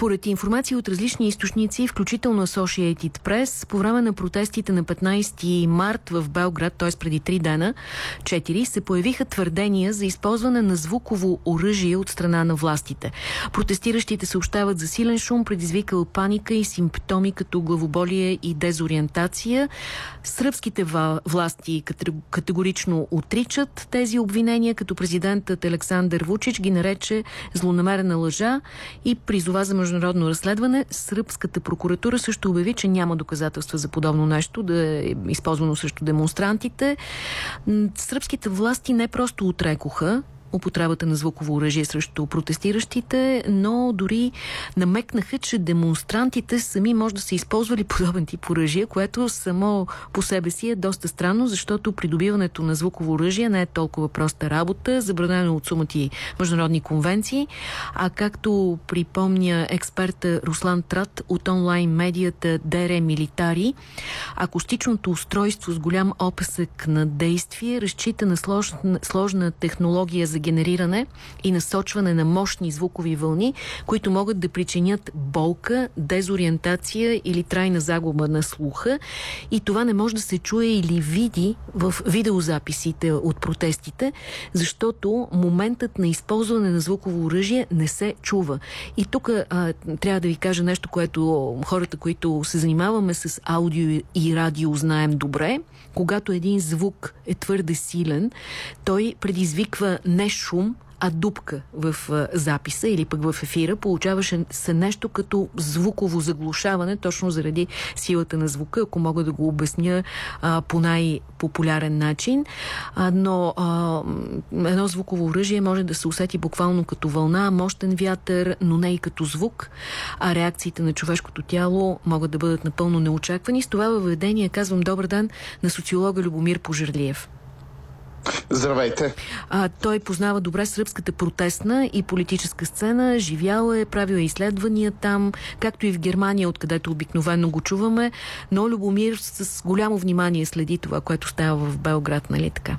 Според информация от различни източници, включително Associated Press, по време на протестите на 15 март в Белград, т.е. преди 3 дена, 4, се появиха твърдения за използване на звуково оръжие от страна на властите. Протестиращите съобщават за силен шум, предизвикал паника и симптоми като главоболие и дезориентация. Сръбските власти категорично отричат тези обвинения, като президентът Александър Вучич ги нарече злонамерена лъжа и призова за международно разследване. Сръбската прокуратура също обяви, че няма доказателства за подобно нещо да е използвано срещу демонстрантите. Сръбските власти не просто отрекоха употребата на звуково оръжие срещу протестиращите, но дори намекнаха, че демонстрантите сами може да са използвали подобен тип оръжие, което само по себе си е доста странно, защото придобиването на звуково оръжие не е толкова проста работа, забранено от сумати международни конвенции, а както припомня експерта Руслан Трат от онлайн медията Дере Милитари, акустичното устройство с голям описък на действие разчита на сложна, сложна технология за генериране и насочване на мощни звукови вълни, които могат да причинят болка, дезориентация или трайна загуба на слуха. И това не може да се чуе или види в видеозаписите от протестите, защото моментът на използване на звуково оръжие не се чува. И тук трябва да ви кажа нещо, което хората, които се занимаваме с аудио и радио, знаем добре. Когато един звук е твърде силен, той предизвиква не шум, а дупка в записа или пък в ефира. Получаваше се нещо като звуково заглушаване, точно заради силата на звука, ако мога да го обясня а, по най-популярен начин. А, но а, едно звуково оръжие може да се усети буквално като вълна, мощен вятър, но не и като звук. А реакциите на човешкото тяло могат да бъдат напълно неочаквани. С това въведение казвам добър ден на социолога Любомир Пожерлиев. Здравейте! А, той познава добре сръбската протестна и политическа сцена, живял е, правил е изследвания там, както и в Германия, откъдето обикновено го чуваме, но Любомир с голямо внимание следи това, което става в Белград, нали така?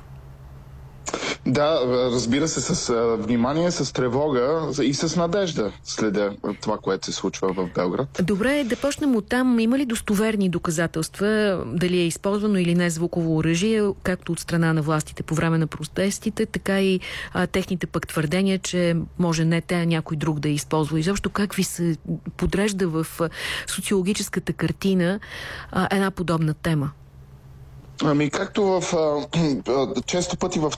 Да, разбира се, с внимание, с тревога и с надежда следя това, което се случва в Белград. Добре, да почнем от там. Има ли достоверни доказателства, дали е използвано или не звуково оръжие, както от страна на властите по време на протестите, така и а, техните пък твърдения, че може не те, а някой друг да е използва. Изобщо как ви се подрежда в социологическата картина а, една подобна тема? Ами както в, а, често пъти в,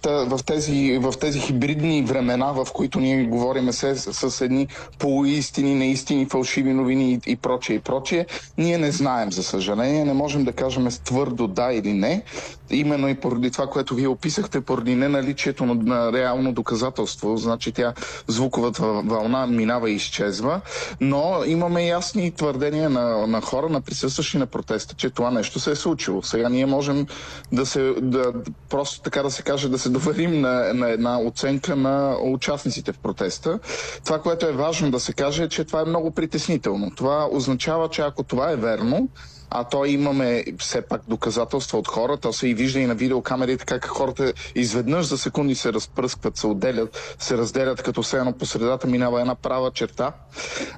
тези, в тези хибридни времена, в които ние говориме се с, с едни полуистини, неистини, фалшиви новини и, и прочее и прочее, ние не знаем, за съжаление, не можем да кажем твърдо да или не, именно и поради това, което вие описахте, поради неналичието на, на реално доказателство, значи тя звуковата вълна минава и изчезва, но имаме ясни твърдения на, на хора, на присъстващи на протеста, че това нещо се е случило. Сега ние можем да се, да, просто така да се каже, да се доверим на, на една оценка на участниците в протеста. Това, което е важно да се каже, е, че това е много притеснително. Това означава, че ако това е верно, а то имаме все пак доказателства от хората, то се и вижда и на видеокамерите как хората изведнъж за секунди се разпръскват, се отделят, се разделят, като все едно по средата минава една права черта.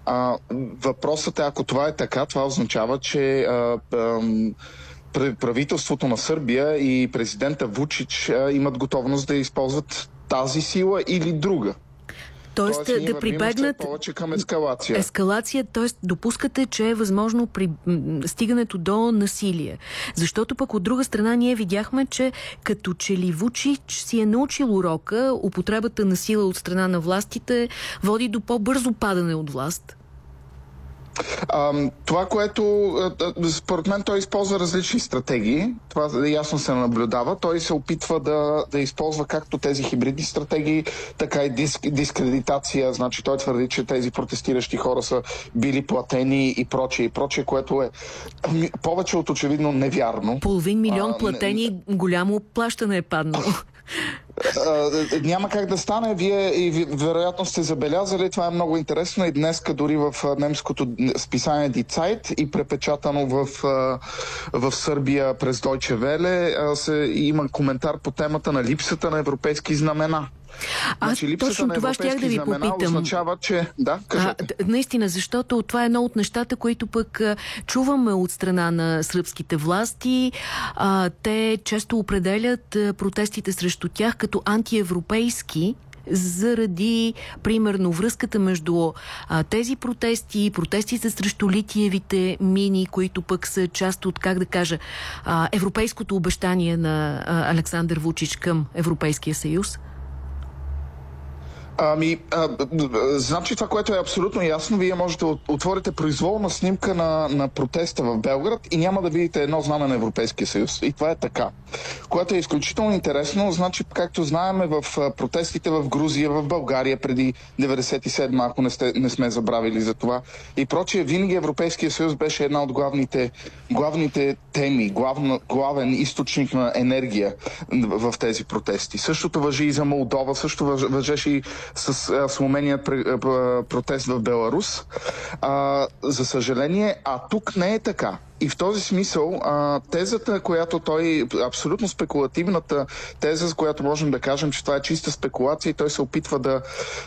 А, въпросът е, ако това е така, това означава, че а, а, правителството на Сърбия и президента Вучич имат готовност да използват тази сила или друга. Тоест, тоест да прибегнат повече към ескалация. Ескалация, т.е. допускате, че е възможно при стигането до насилие. Защото пък от друга страна ние видяхме, че като че ли Вучич си е научил урока, употребата на сила от страна на властите води до по-бързо падане от власт. А, това, което според мен той използва различни стратегии, това ясно се наблюдава. Той се опитва да, да използва както тези хибридни стратегии, така и диск, дискредитация. Значи той твърди, че тези протестиращи хора са били платени и прочее, и прочее, което е повече от очевидно невярно. Половин милион платени, а, не, голямо плащане е паднало. няма как да стане. Вие и вероятно сте забелязали, това е много интересно и днес дори в немското списание Die Zeit и препечатано в, в Сърбия през Deutsche Welle се, има коментар по темата на липсата на европейски знамена. Аз значи, точно това щях да ви попитам. Означава, че... Да, кажете. А, наистина, защото това е едно от нещата, които пък чуваме от страна на сръбските власти. А, те често определят протестите срещу тях като антиевропейски заради, примерно, връзката между а, тези протести, протестите срещу литиевите мини, които пък са част от, как да кажа, а, европейското обещание на а, Александър Вучич към Европейския съюз? Ами, а, значи това, което е абсолютно ясно, вие можете да отворите произволна снимка на, на протеста в Белград и няма да видите едно знаме на Европейския съюз. И това е така. Което е изключително интересно, значи, както знаем, в протестите в Грузия, в България преди 97, ако не, сте, не сме забравили за това. И прочие, винаги Европейския съюз беше една от главните, главните теми, главна, главен източник на енергия в, тези протести. Същото въжи и за Молдова, също въжеше и с сломения протест в Беларус. А, за съжаление, а тук не е така. И в този смисъл а, тезата, която той, абсолютно спекулативната теза, с която можем да кажем, че това е чиста спекулация и той се опитва да,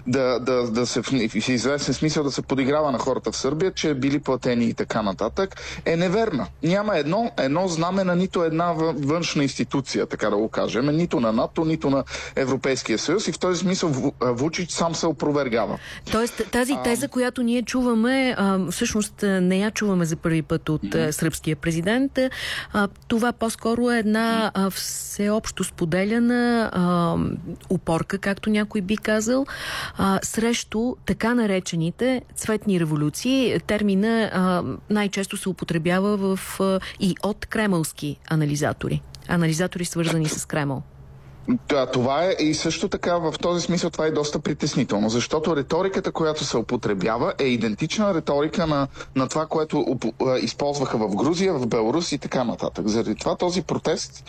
да, да, да се в, известен смисъл да се подиграва на хората в Сърбия, че били платени и така нататък, е неверна. Няма едно, едно знаме на нито една външна институция, така да го кажем, нито на НАТО, нито на Европейския съюз и в този смисъл Вучич сам се опровергава. Тоест тази теза, а... която ние чуваме, а, всъщност не я чуваме за първи път от сръбския президент. Това по-скоро е една всеобщо споделяна упорка, както някой би казал, срещу така наречените цветни революции. Термина най-често се употребява в, и от кремълски анализатори. Анализатори свързани с Кремъл. Да, това е и също така в този смисъл това е доста притеснително, защото риториката, която се употребява е идентична риторика на, на това, което използваха в Грузия, в Беларус и така нататък. Заради това този протест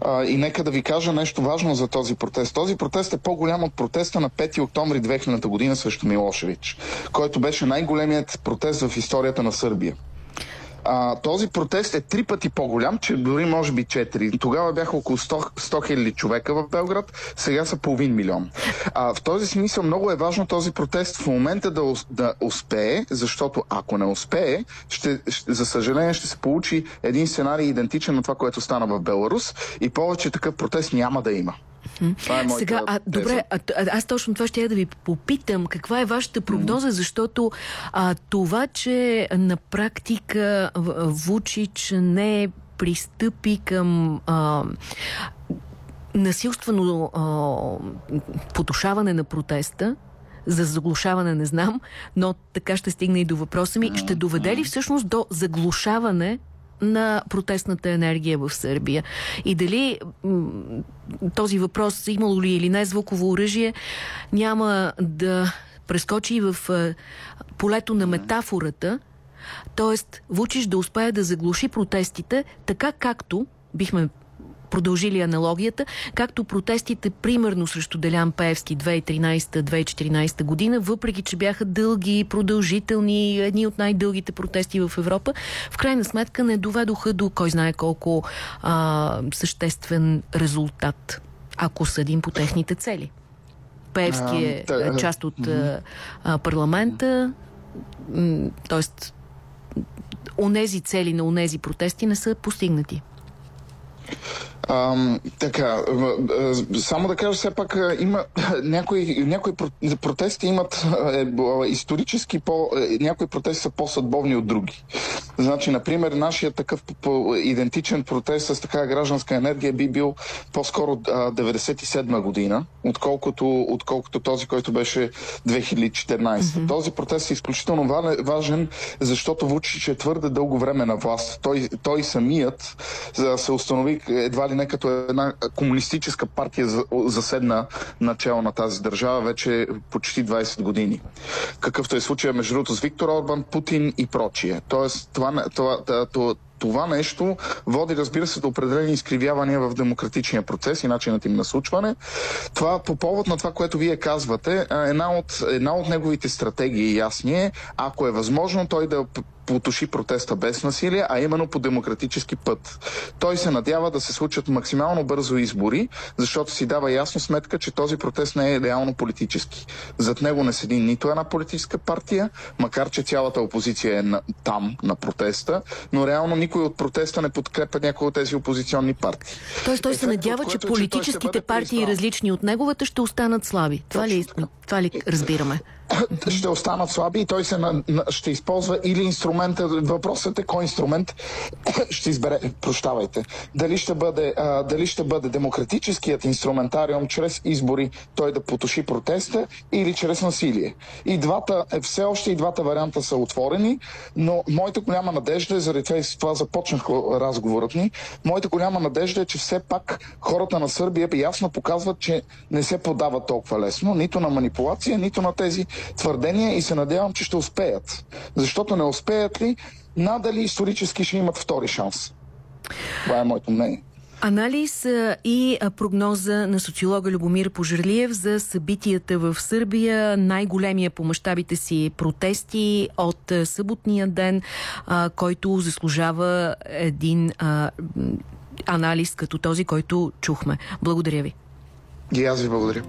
а, и нека да ви кажа нещо важно за този протест. Този протест е по-голям от протеста на 5 октомври 2000 година срещу Милошевич, който беше най-големият протест в историята на Сърбия а, този протест е три пъти по-голям, че дори може би четири. Тогава бяха около 100 хиляди човека в Белград, сега са половин милион. А, в този смисъл много е важно този протест в момента да, да успее, защото ако не успее, ще, ще, за съжаление ще се получи един сценарий идентичен на това, което стана в Беларус и повече такъв протест няма да има. Това е Сега, а, добре, а, аз точно това ще я да ви попитам. Каква е вашата прогноза, mm -hmm. защото а, това, че на практика Вучич не пристъпи към а, насилствено а, потушаване на протеста, за заглушаване не знам, но така ще стигне и до въпроса ми. Ще доведе ли всъщност до заглушаване на протестната енергия в Сърбия. И дали този въпрос, имало ли или не звуково оръжие, няма да прескочи в полето на метафората, т.е. Вучиш да успее да заглуши протестите, така както бихме продължили аналогията, както протестите примерно срещу Делян Пеевски 2013-2014 година, въпреки че бяха дълги, продължителни, едни от най-дългите протести в Европа, в крайна сметка не доведоха до кой знае колко а, съществен резултат, ако съдим по техните цели. Пеевски е, е част от а, парламента, т.е. онези цели на онези протести не са постигнати. А, така, само да кажа, все пак има някои, някои протести имат е, исторически по... Е, някои протести са по-съдбовни от други. Значи, например, нашия такъв идентичен протест с така гражданска енергия би бил по-скоро 97 година, отколкото, отколкото този, който беше 2014. Mm-hmm. Този протест е изключително важен, защото Вучич е твърде дълго време на власт. Той, той самият се установи едва ли не като една комунистическа партия заседна начало на тази държава вече почти 20 години. Какъвто е случая между другото с Виктор Орбан, Путин и прочие. Тоест, това, това, това, това нещо води, разбира се, до определени изкривявания в демократичния процес и начинът им на случване. Това по повод на това, което вие казвате, една от, една от неговите стратегии ясни е, ако е възможно той да потуши протеста без насилие, а именно по демократически път. Той се надява да се случат максимално бързо избори, защото си дава ясно сметка, че този протест не е реално политически. Зад него не седи нито една политическа партия, макар че цялата опозиция е на, там, на протеста, но реално никой от протеста не подкрепя някои от тези опозиционни партии. Тоест той се надява, че политическите че партии, различни от неговата, ще останат слаби. Това ли, това ли разбираме? ще останат слаби и той се на, на, ще използва или инструмента, въпросът е кой инструмент ще избере, прощавайте, дали ще бъде, а, дали ще бъде демократическият инструментариум чрез избори той да потуши протеста или чрез насилие. И двата, е, все още и двата варианта са отворени, но моята голяма надежда е, заради това, това започнах разговорът ни, моята голяма надежда е, че все пак хората на Сърбия ясно показват, че не се подават толкова лесно, нито на манипулация, нито на тези твърдения и се надявам, че ще успеят. Защото не успеят ли, надали исторически ще имат втори шанс. Това е моето мнение. Анализ и прогноза на социолога Любомир Пожерлиев за събитията в Сърбия, най-големия по мащабите си протести от съботния ден, който заслужава един анализ като този, който чухме. Благодаря ви. И аз ви благодаря.